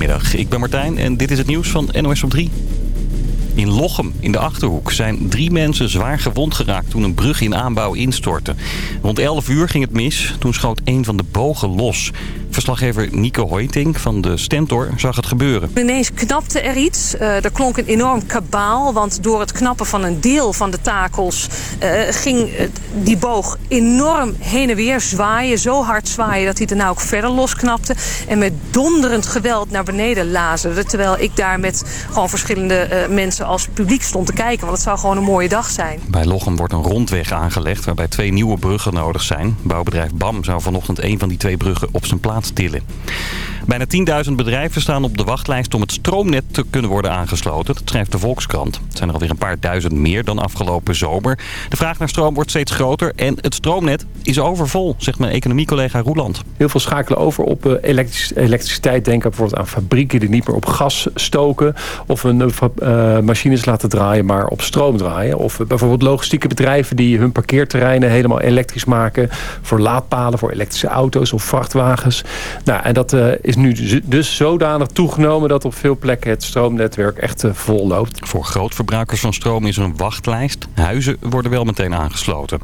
Goedemiddag, ik ben Martijn en dit is het nieuws van NOS op 3. In Lochem, in de Achterhoek, zijn drie mensen zwaar gewond geraakt toen een brug in aanbouw instortte. Rond 11 uur ging het mis, toen schoot een van de bogen los. Verslaggever Nico Hoiting van de Stentor zag het gebeuren. Ineens knapte er iets. Uh, er klonk een enorm kabaal, want door het knappen van een deel van de takels... Uh, ging uh, die boog enorm heen en weer zwaaien, zo hard zwaaien... dat hij daarna ook verder losknapte en met donderend geweld naar beneden lazerde. Terwijl ik daar met gewoon verschillende mensen als publiek stond te kijken. Want het zou gewoon een mooie dag zijn. Bij Lochem wordt een rondweg aangelegd waarbij twee nieuwe bruggen nodig zijn. Bouwbedrijf BAM zou vanochtend een van die twee bruggen op zijn plaats aan het tillen. Bijna 10.000 bedrijven staan op de wachtlijst om het stroomnet te kunnen worden aangesloten. Dat schrijft de Volkskrant. Het zijn er alweer een paar duizend meer dan afgelopen zomer. De vraag naar stroom wordt steeds groter en het stroomnet is overvol, zegt mijn economiecollega Roeland. Heel veel schakelen over op elektrisch, elektriciteit. Denken bijvoorbeeld aan fabrieken die niet meer op gas stoken. Of een uh, machines laten draaien, maar op stroom draaien. Of bijvoorbeeld logistieke bedrijven die hun parkeerterreinen helemaal elektrisch maken. Voor laadpalen, voor elektrische auto's of vrachtwagens. Nou, en dat is nu dus zodanig toegenomen dat op veel plekken het stroomnetwerk echt uh, vol loopt. Voor grootverbruikers van stroom is er een wachtlijst. Huizen worden wel meteen aangesloten.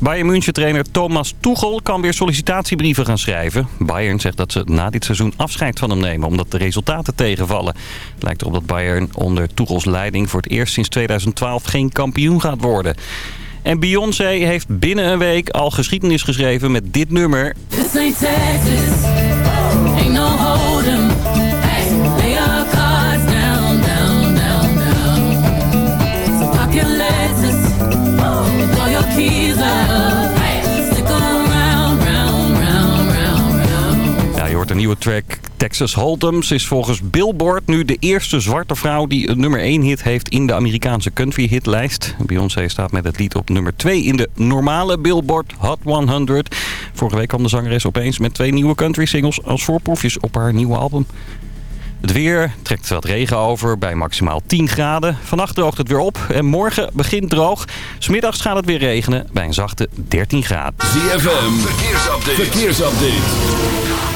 Bayern München trainer Thomas Tuchel kan weer sollicitatiebrieven gaan schrijven. Bayern zegt dat ze na dit seizoen afscheid van hem nemen omdat de resultaten tegenvallen. Het lijkt erop dat Bayern onder Tuchels leiding voor het eerst sinds 2012 geen kampioen gaat worden. En Beyoncé heeft binnen een week al geschiedenis geschreven met dit nummer. Nieuwe track Texas Hold'ems is volgens Billboard nu de eerste zwarte vrouw die een nummer 1 hit heeft in de Amerikaanse country hitlijst. Beyoncé staat met het lied op nummer 2 in de normale Billboard Hot 100. Vorige week kwam de zangeres opeens met twee nieuwe country singles als voorproefjes op haar nieuwe album. Het weer trekt wat regen over bij maximaal 10 graden. Vannacht droogt het weer op en morgen begint droog. Smiddags gaat het weer regenen bij een zachte 13 graden. ZFM, verkeersupdate. verkeersupdate.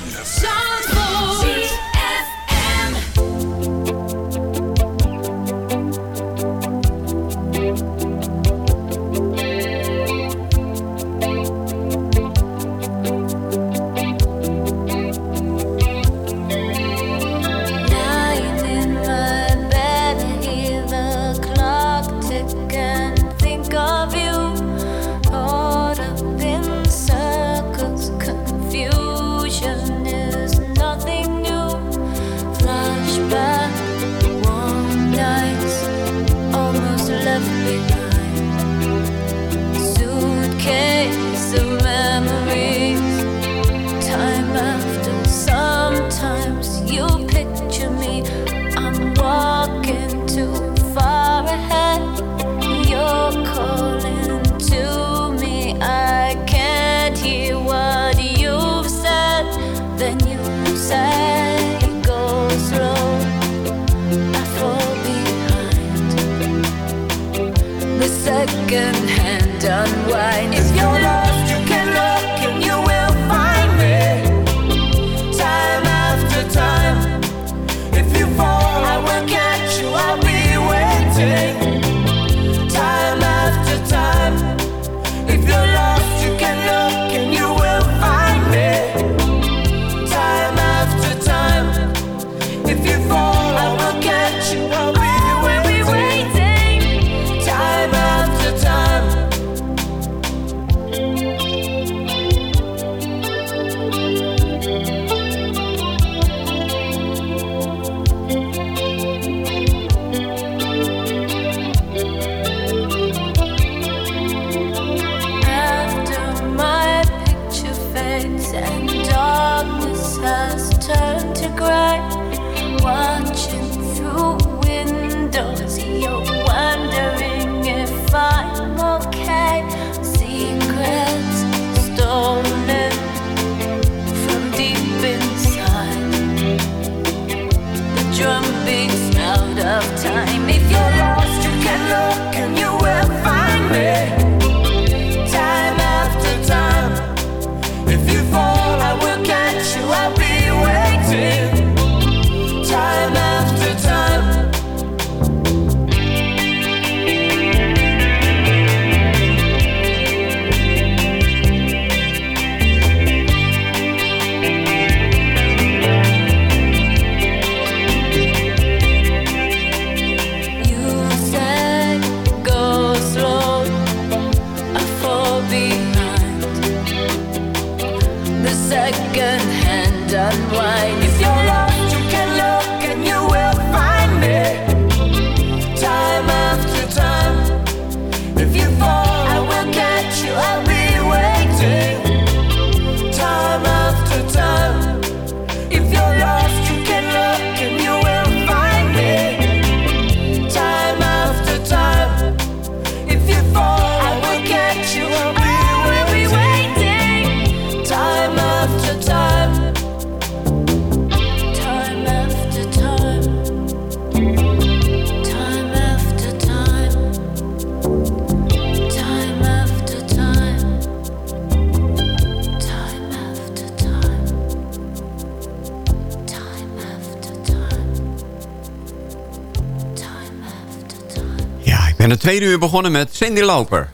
het tweede uur begonnen met Cindy Loper.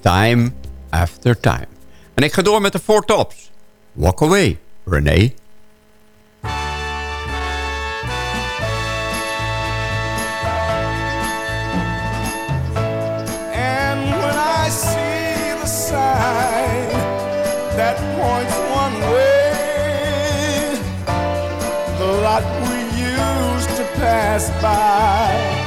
Time after time. En ik ga door met de Four Tops. Walk away, René. pass by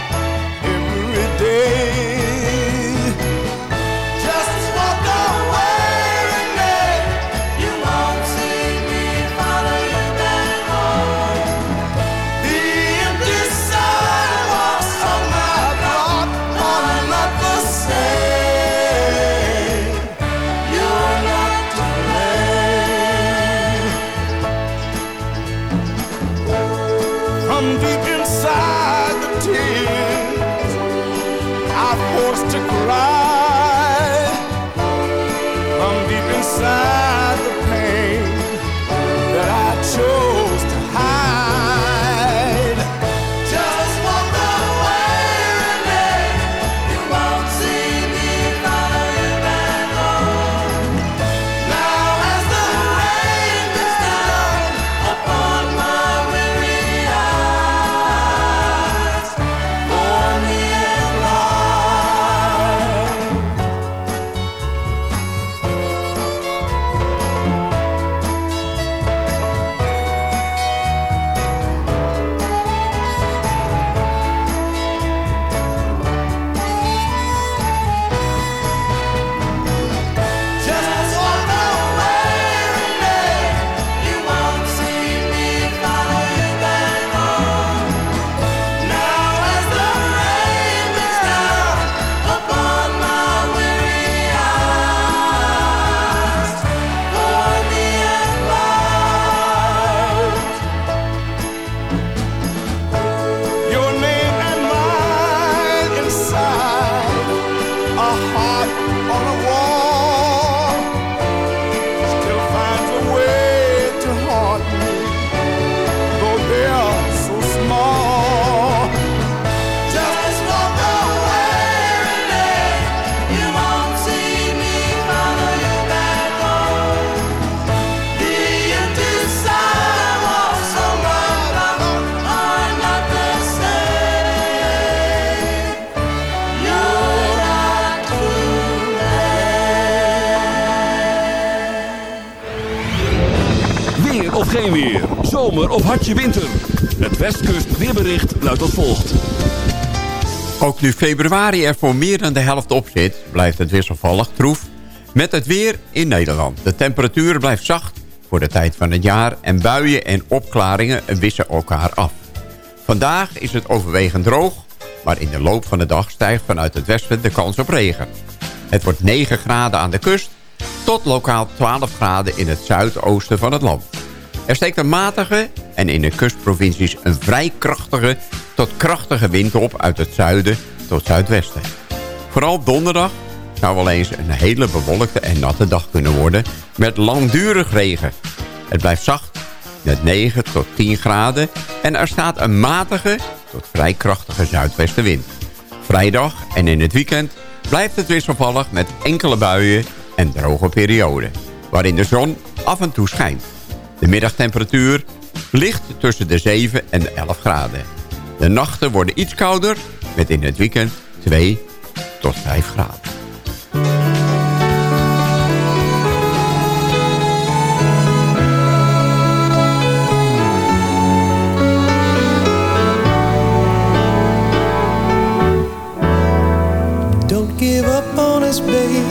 Zomer of hartje winter. Het Westkust weerbericht luidt als volgt. Ook nu februari er voor meer dan de helft op zit... blijft het wisselvallig troef met het weer in Nederland. De temperatuur blijft zacht voor de tijd van het jaar... en buien en opklaringen wisselen elkaar af. Vandaag is het overwegend droog... maar in de loop van de dag stijgt vanuit het westen de kans op regen. Het wordt 9 graden aan de kust... tot lokaal 12 graden in het zuidoosten van het land. Er steekt een matige en in de kustprovincies een vrij krachtige tot krachtige wind op uit het zuiden tot zuidwesten. Vooral donderdag zou wel eens een hele bewolkte en natte dag kunnen worden met langdurig regen. Het blijft zacht met 9 tot 10 graden en er staat een matige tot vrij krachtige zuidwestenwind. Vrijdag en in het weekend blijft het wisselvallig met enkele buien en droge perioden, waarin de zon af en toe schijnt. De middagtemperatuur ligt tussen de 7 en de 11 graden. De nachten worden iets kouder, met in het weekend 2 tot 5 graden. Don't give up on us, baby.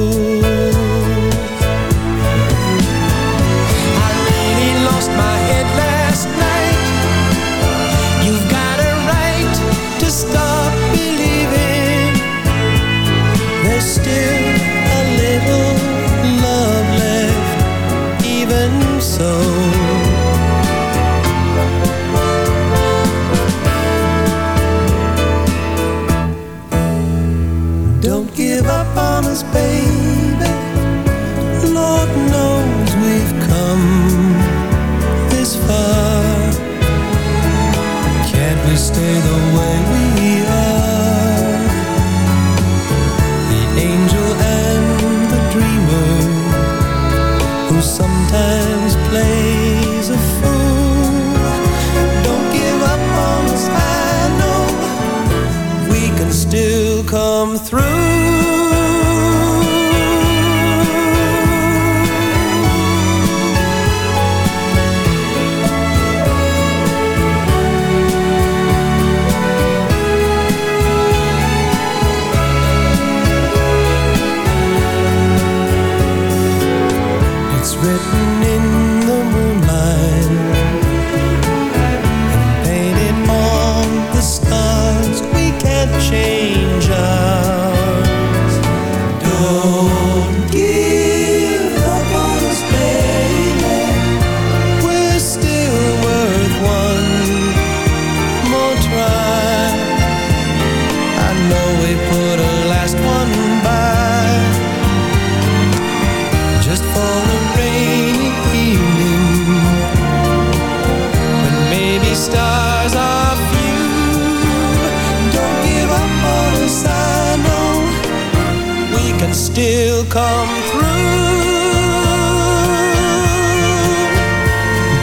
Still come through.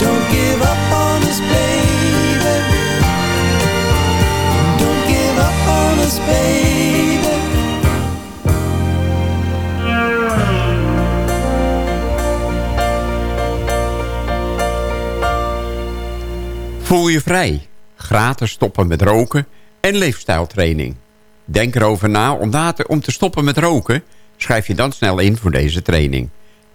Don't give up on us, baby. Don't give up on us, baby. Voel je vrij. Gratis stoppen met roken en leefstijltraining. Denk erover na om, later, om te stoppen met roken. Schrijf je dan snel in voor deze training.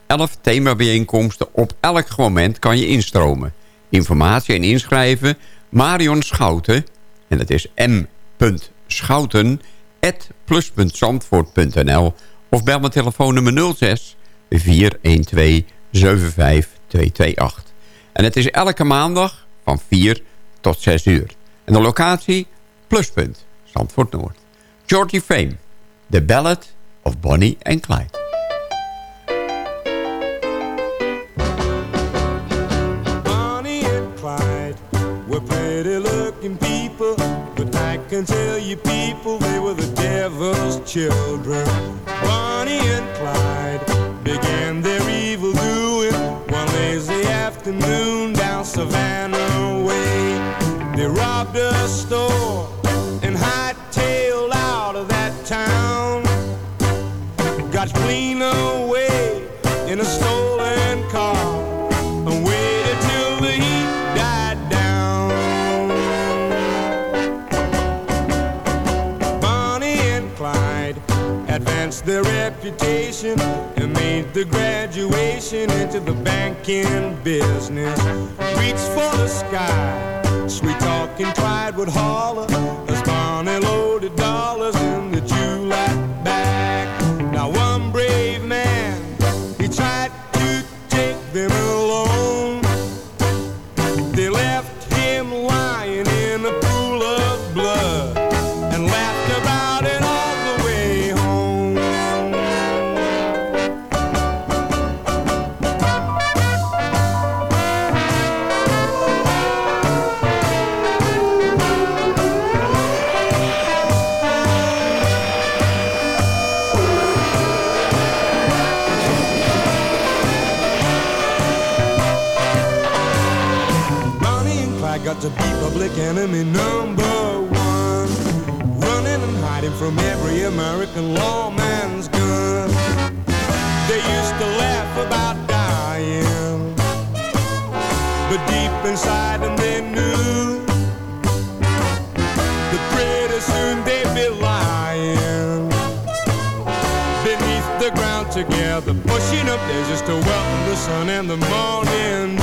11 themabijeenkomsten op elk moment kan je instromen. Informatie en inschrijven Marion Schouten En het is m.schouten.plus.zandvoort.nl of bel mijn telefoonnummer 06 412 75228. En het is elke maandag van 4 tot 6 uur. En de locatie Pluspunt, Zandvoort Noord. Georgie Fame, The Ballad of Bonnie and Clyde. Bonnie and Clyde were pretty looking people, but I can tell you people they were the devil's children. Bonnie and Clyde began their evil doing one lazy afternoon down Savannah Way. They robbed a store advanced their reputation? And made the graduation into the banking business. Reached for the sky, sweet talking Clyde would holler. As Bonnie loaded dollars in public enemy number one. Running and hiding from every American lawman's gun. They used to laugh about dying. But deep inside them they knew that pretty soon they'd be lying. Beneath the ground together, pushing up there just to welcome the sun and the morning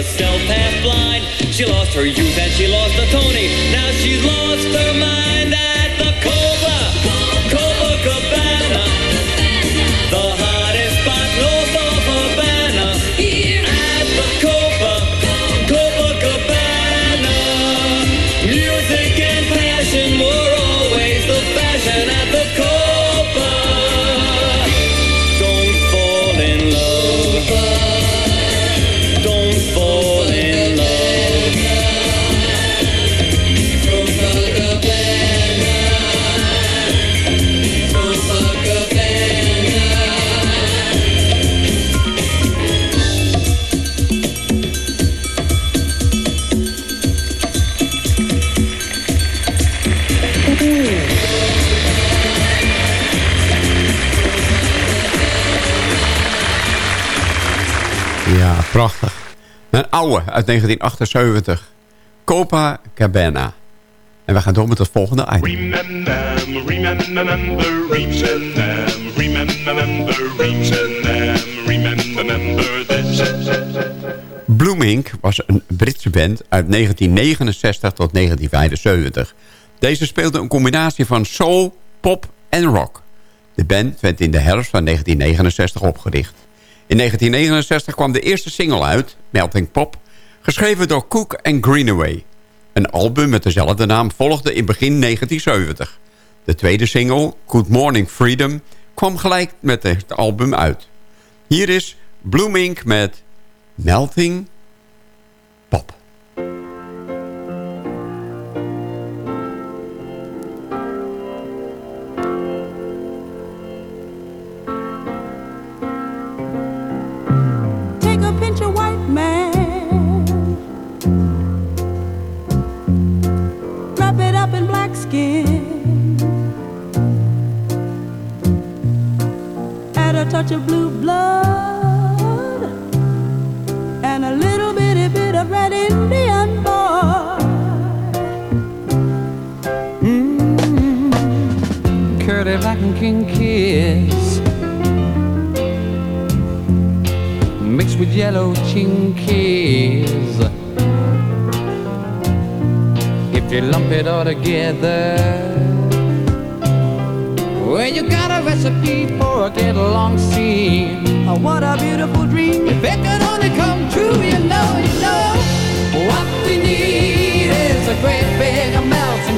Herself half blind. She lost her youth and she lost her Tony. Now she's lost her mind Uit 1978. Copacabana. En we gaan door met het volgende item. Remember, remember, remember, remember, remember, remember this. Blooming was een Britse band uit 1969 tot 1975. Deze speelde een combinatie van soul, pop en rock. De band werd in de herfst van 1969 opgericht. In 1969 kwam de eerste single uit, Melting Pop... geschreven door Cook en Greenaway. Een album met dezelfde naam volgde in begin 1970. De tweede single, Good Morning Freedom... kwam gelijk met het album uit. Hier is Blooming met Melting Pop. Skin, add a touch of blue blood, and a little bitty bit of red Indian boy. Mm-hmm. curly black and king kiss mixed with yellow chinkies. If you lump it all together, well, you got a recipe for a get along scene. Oh, what a beautiful dream! If it could only come true, you know, you know, what we need is a great big melting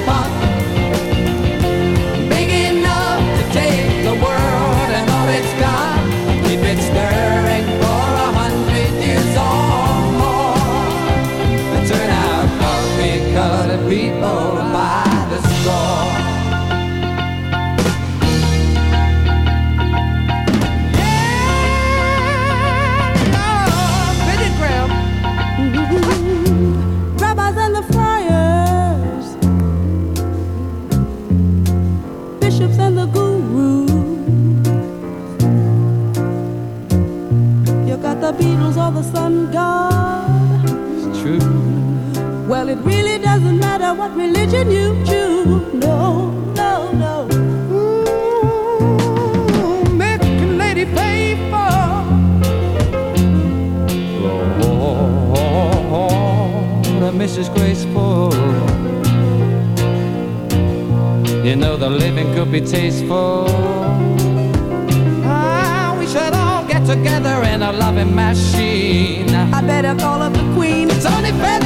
the Beatles or the sun god. It's true. Well, it really doesn't matter what religion you choose. No, no, no. Ooh, Mexican lady faithful. Lord, Mrs. Graceful. You know the living could be tasteful. Together in a loving machine. I better call up the queen. It's only fair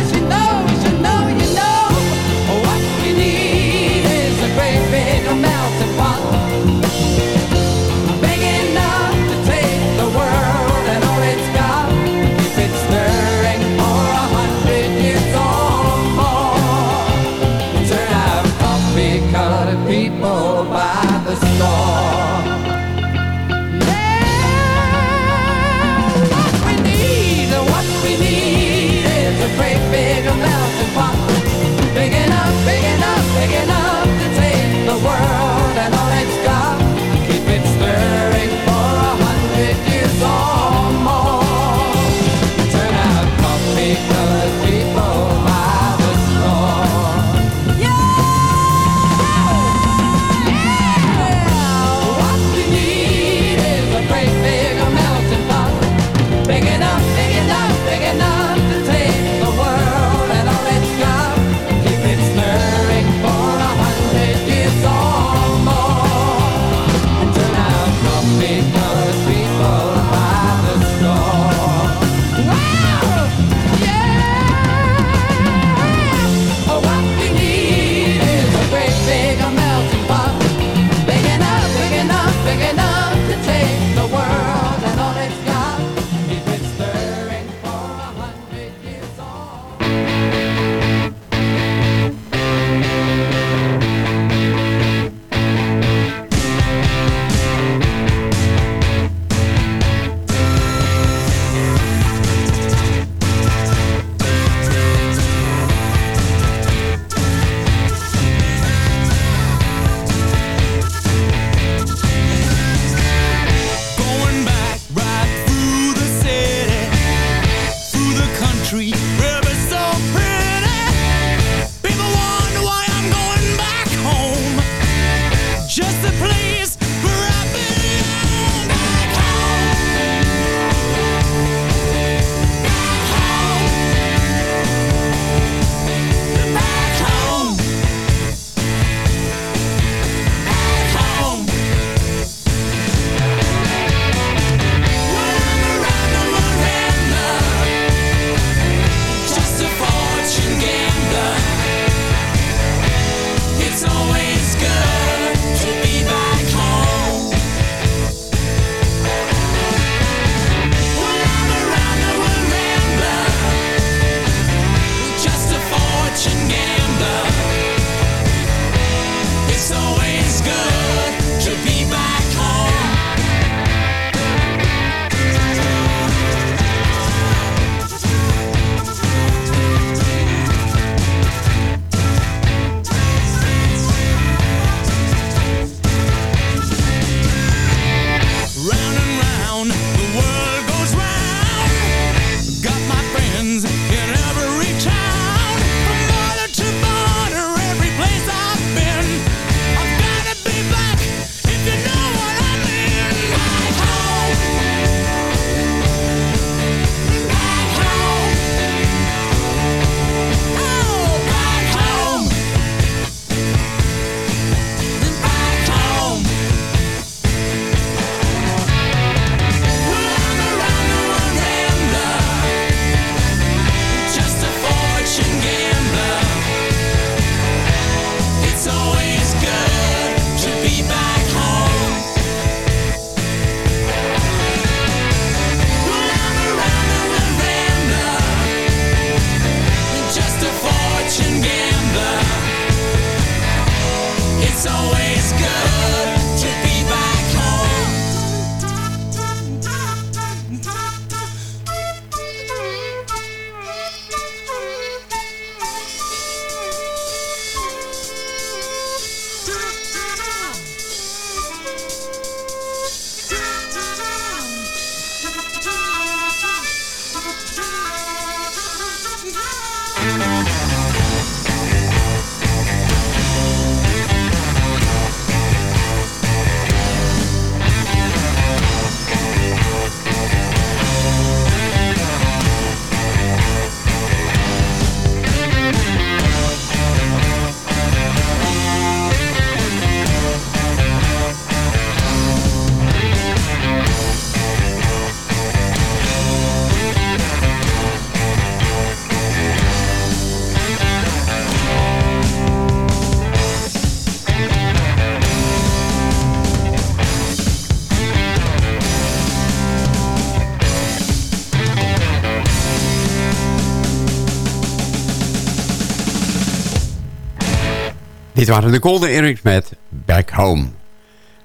Dit waren de Golden Earrings met Back Home.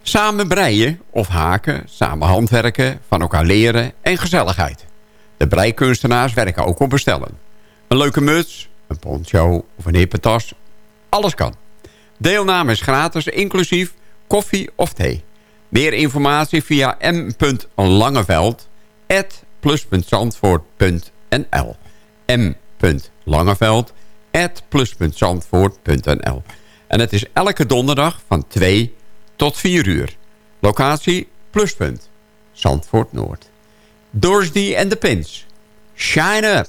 Samen breien of haken, samen handwerken, van elkaar leren en gezelligheid. De breikunstenaars werken ook op bestellen. Een leuke muts, een poncho of een hippe tas, alles kan. Deelname is gratis, inclusief koffie of thee. Meer informatie via m.langeveld plus.zandvoort.nl En het is elke donderdag van 2 tot 4 uur. Locatie Pluspunt, Zandvoort Noord. Dorsey and the Pins. Shine up.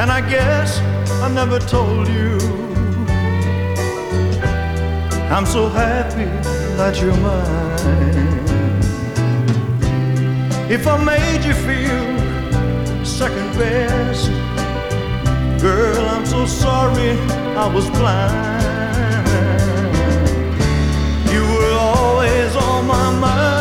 And I guess I never told you I'm so happy that you're mine. If I made you feel second best, girl, I'm so sorry I was blind. You were always on my mind.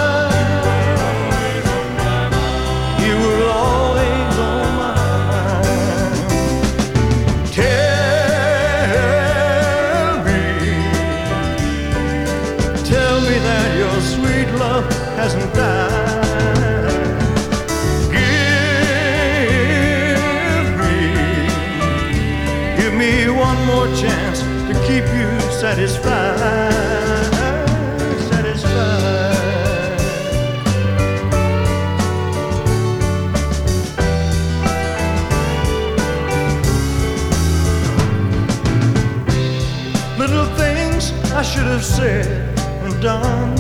Have said and done.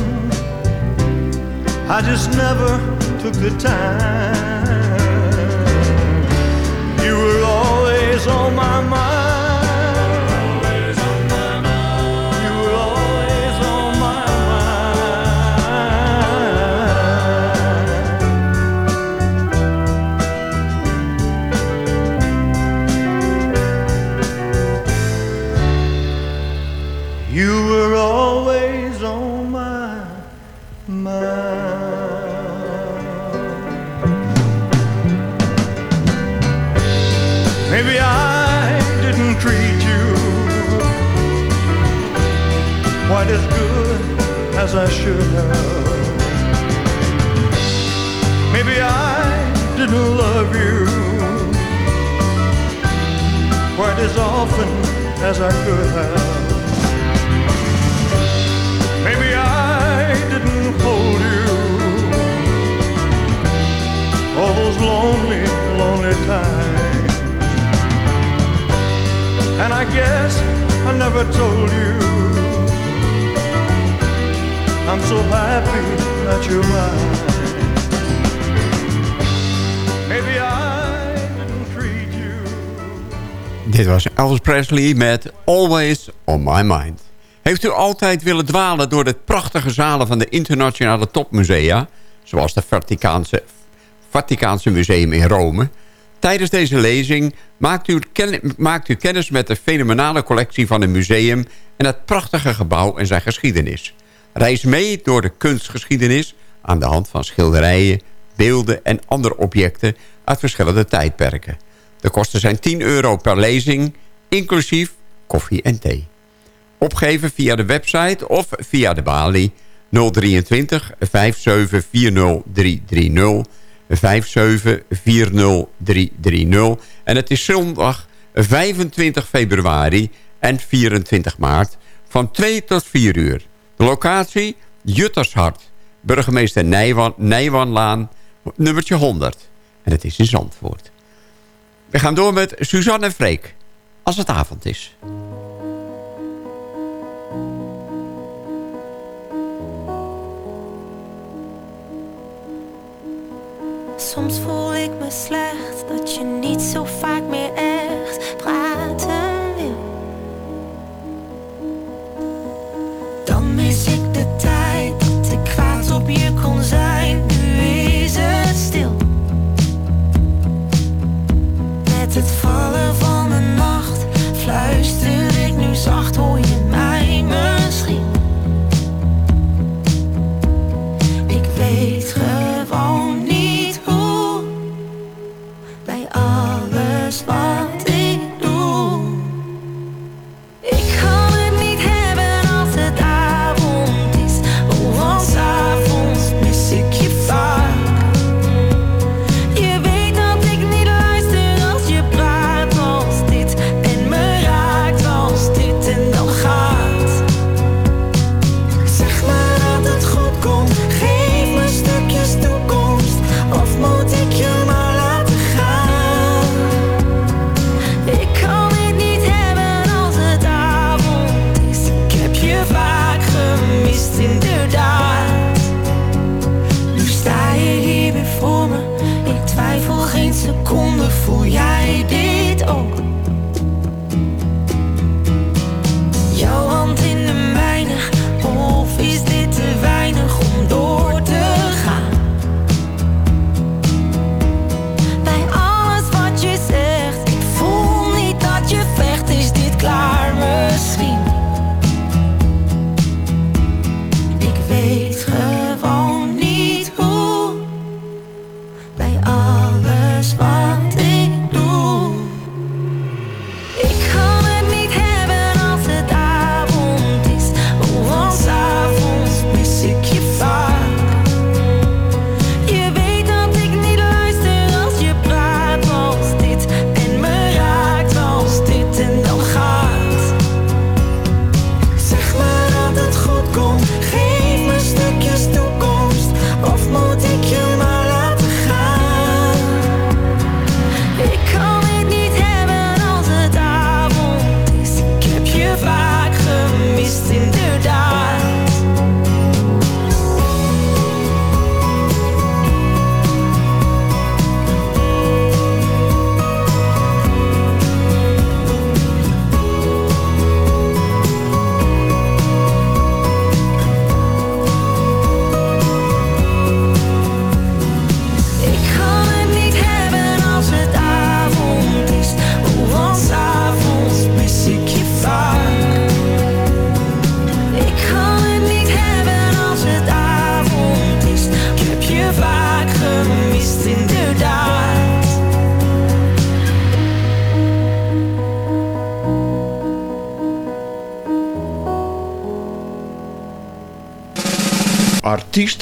I just never took the time. Quite as good as I should have. Maybe I didn't love you quite as often as I could have. Maybe I didn't hold you all those lonely, lonely times. And I guess I never told you I'm so happy that you're mine. Maybe I didn't treat you Dit was Elvis Presley met Always on My Mind. Heeft u altijd willen dwalen door de prachtige zalen van de internationale topmusea... zoals de Vaticaanse, Vaticaanse Museum in Rome... Tijdens deze lezing maakt u, maakt u kennis met de fenomenale collectie van het museum... en het prachtige gebouw en zijn geschiedenis. Reis mee door de kunstgeschiedenis aan de hand van schilderijen, beelden en andere objecten uit verschillende tijdperken. De kosten zijn 10 euro per lezing, inclusief koffie en thee. Opgeven via de website of via de balie 023 5740 330 5740 330. En het is zondag 25 februari en 24 maart van 2 tot 4 uur. Locatie Juttershart, burgemeester Nijwan, Nijwanlaan, nummertje 100. En het is in Zandvoort. We gaan door met Suzanne en Freek, als het avond is. Soms voel ik me slecht dat je niet zo vaak meer echt praten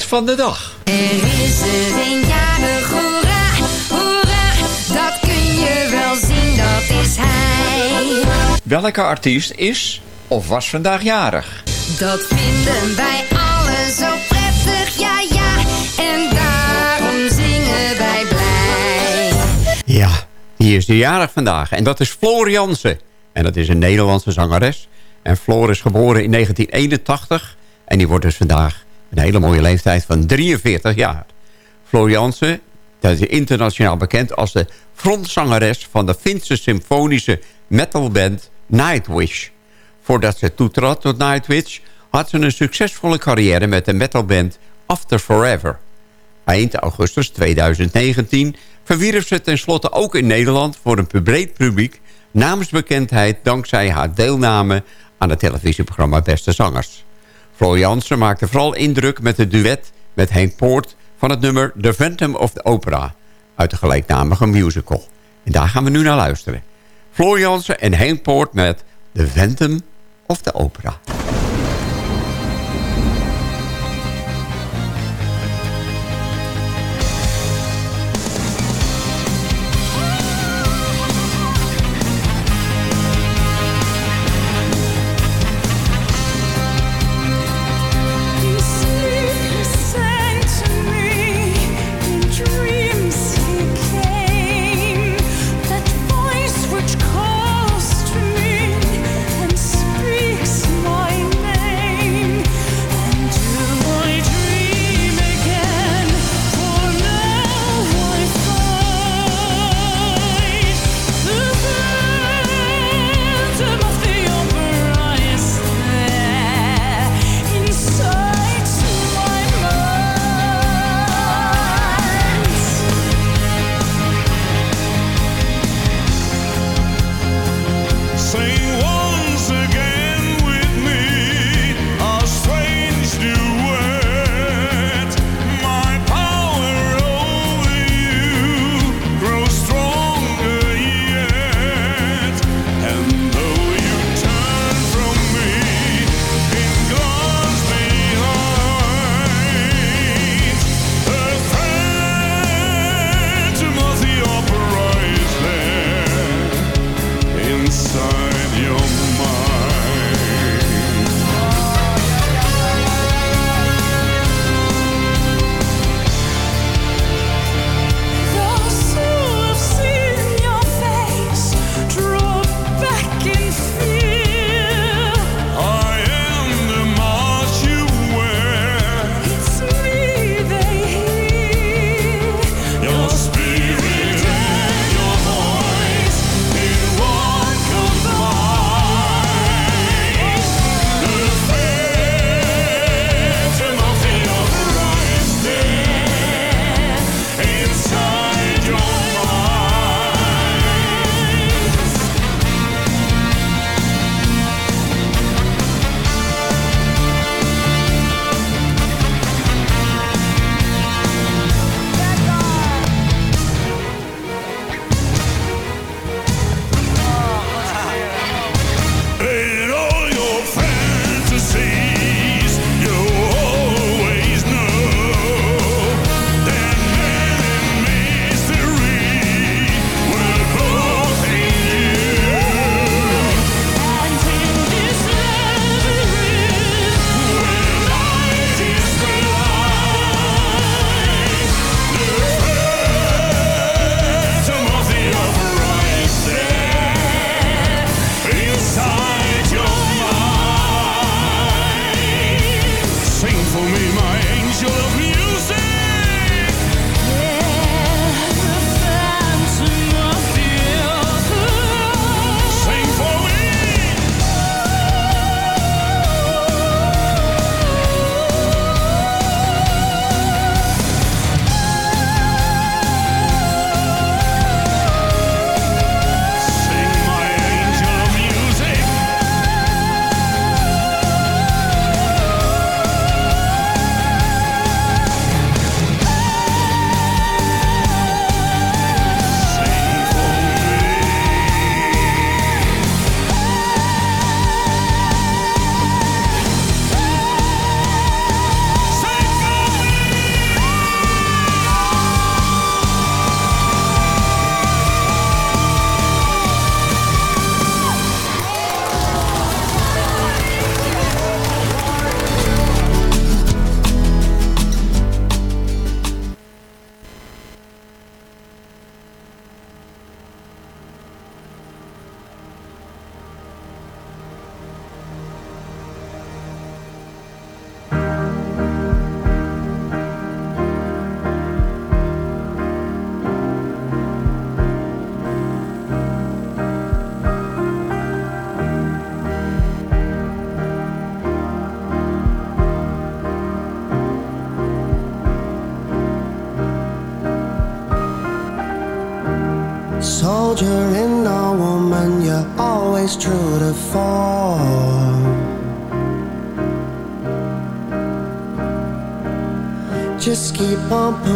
van de dag. Er is er een jarig, hoera, hoera, dat kun je wel zien, dat is hij. Welke artiest is of was vandaag jarig? Dat vinden wij allen zo prettig, ja ja, en daarom zingen wij blij. Ja, die is de jarig vandaag. En dat is Floor Jansen. En dat is een Nederlandse zangeres. En Floor is geboren in 1981. En die wordt dus vandaag een hele mooie leeftijd van 43 jaar. Floor Jansen, dat is internationaal bekend als de frontzangeres van de Finse symfonische metalband Nightwish. Voordat ze toetrad tot Nightwish had ze een succesvolle carrière met de metalband After Forever. Eind augustus 2019 verwierf ze tenslotte ook in Nederland voor een breed publiek namensbekendheid dankzij haar deelname aan het televisieprogramma Beste Zangers. Floor Jansen maakte vooral indruk met het duet met Henk Poort van het nummer The Phantom of the Opera uit de gelijknamige musical. En daar gaan we nu naar luisteren. Jansen en Henk Poort met The Phantom of the Opera.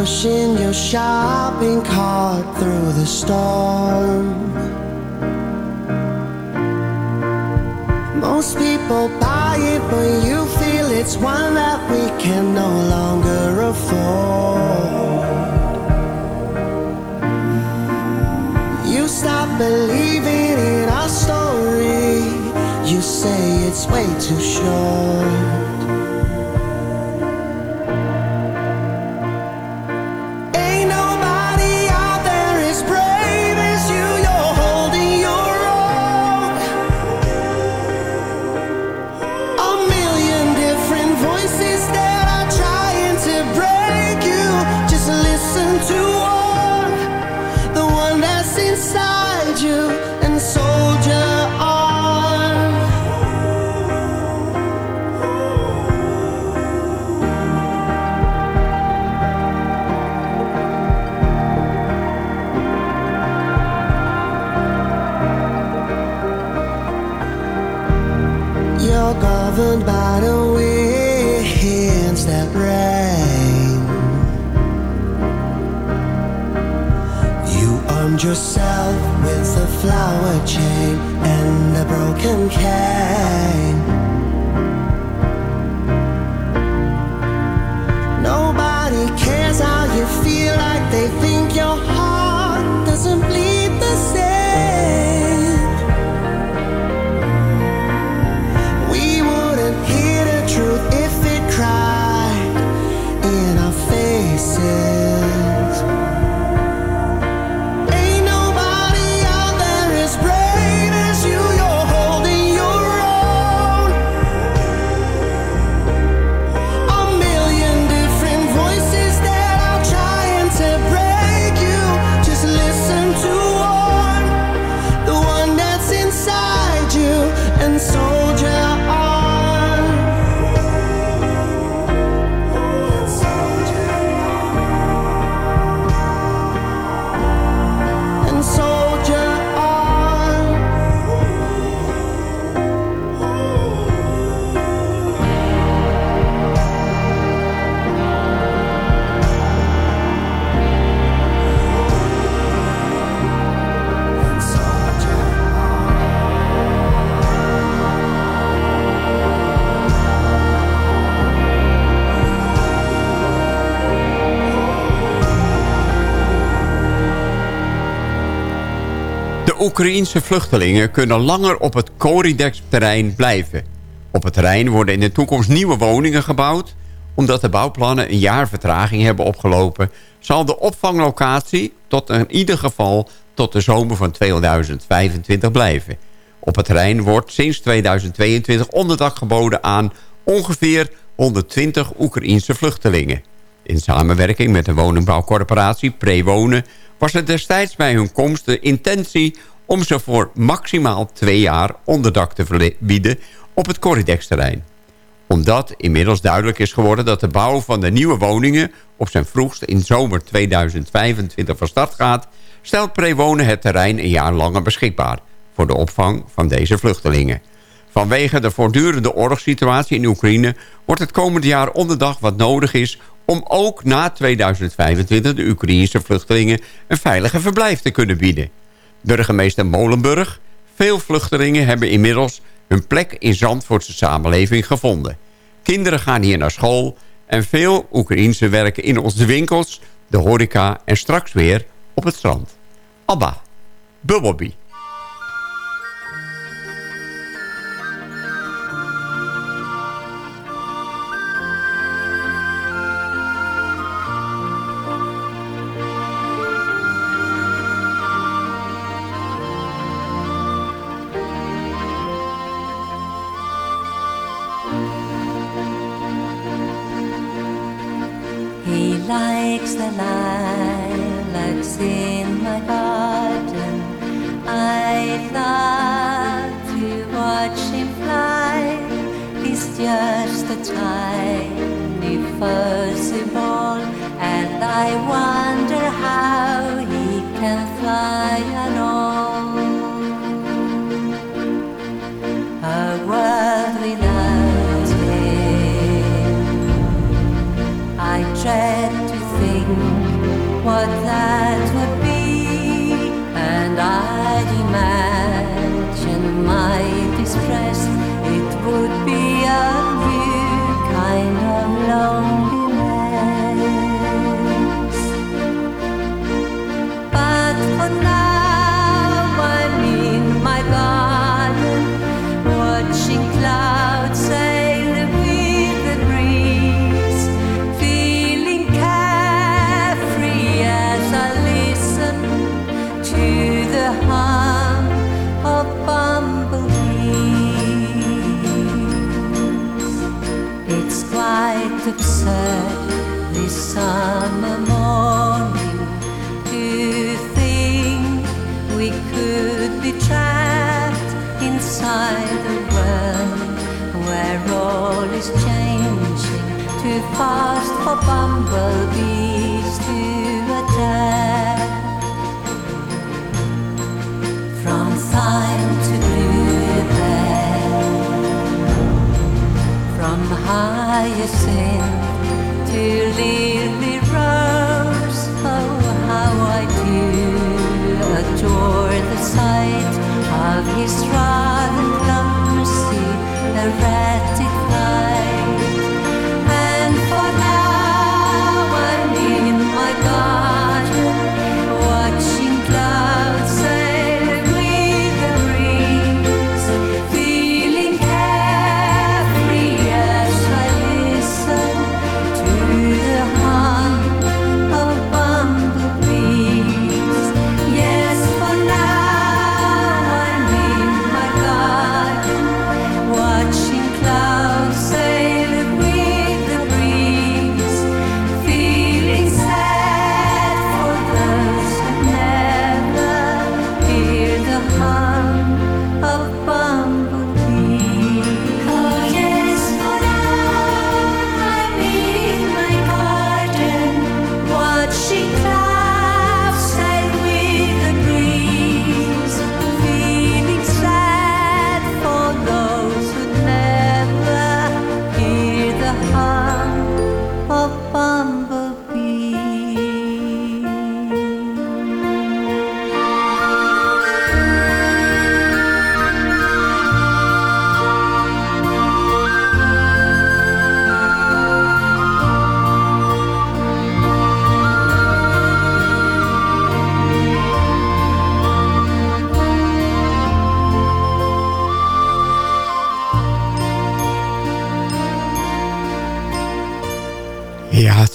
Pushing your shopping cart through the storm. Most people buy it, but you feel it's one that we can no longer afford. You stop believing in our story. You say it's way too short. Oekraïense vluchtelingen kunnen langer op het Coridex-terrein blijven. Op het terrein worden in de toekomst nieuwe woningen gebouwd. Omdat de bouwplannen een jaar vertraging hebben opgelopen... zal de opvanglocatie tot in ieder geval tot de zomer van 2025 blijven. Op het terrein wordt sinds 2022 onderdak geboden aan ongeveer 120 Oekraïense vluchtelingen. In samenwerking met de woningbouwcorporatie Prewonen was het destijds bij hun komst de intentie om ze voor maximaal twee jaar onderdak te bieden op het Corridex-terrein. Omdat inmiddels duidelijk is geworden dat de bouw van de nieuwe woningen op zijn vroegst in zomer 2025 van start gaat, stelt Prewonen het terrein een jaar langer beschikbaar voor de opvang van deze vluchtelingen. Vanwege de voortdurende oorlogssituatie in Oekraïne wordt het komend jaar onderdag wat nodig is om ook na 2025 de Oekraïnse vluchtelingen een veilige verblijf te kunnen bieden. Burgemeester Molenburg, veel vluchtelingen hebben inmiddels hun plek in Zandvoortse samenleving gevonden. Kinderen gaan hier naar school en veel Oekraïense werken in onze winkels, de horeca en straks weer op het strand. Abba, Bumblebee. For bumblebees to attack. From thyme to bluebell, from hyacinth to lily rose. Oh, how I do adore the sight of his rather clumsy, erratic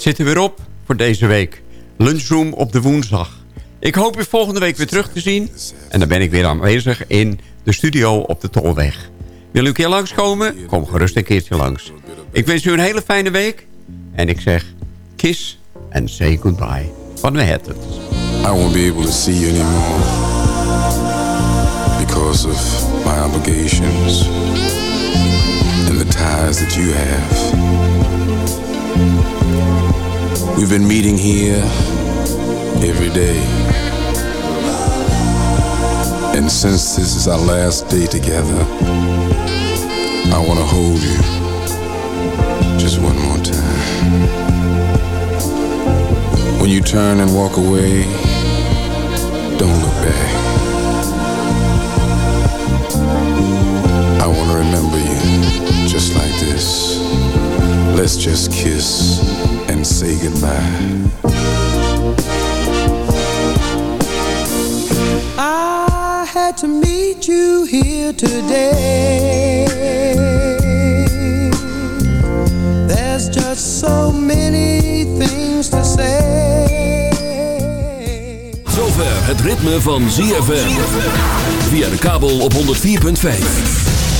zit er weer op voor deze week. Lunchroom op de woensdag. Ik hoop u volgende week weer terug te zien. En dan ben ik weer aanwezig in de studio op de Tolweg. Wil u een keer langskomen? Kom gerust een keertje langs. Ik wens u een hele fijne week. En ik zeg kiss and say goodbye van de Hatters. I won't be able to see you anymore because of my obligations and the ties that you have. We've been meeting here every day. And since this is our last day together, I want to hold you just one more time. When you turn and walk away, don't look back. I want to remember you just like this. Let's just kiss and say goodbye. I had to meet you here today. There's just so many things to say. Zover het ritme van ZFM. Via de kabel op 104.5.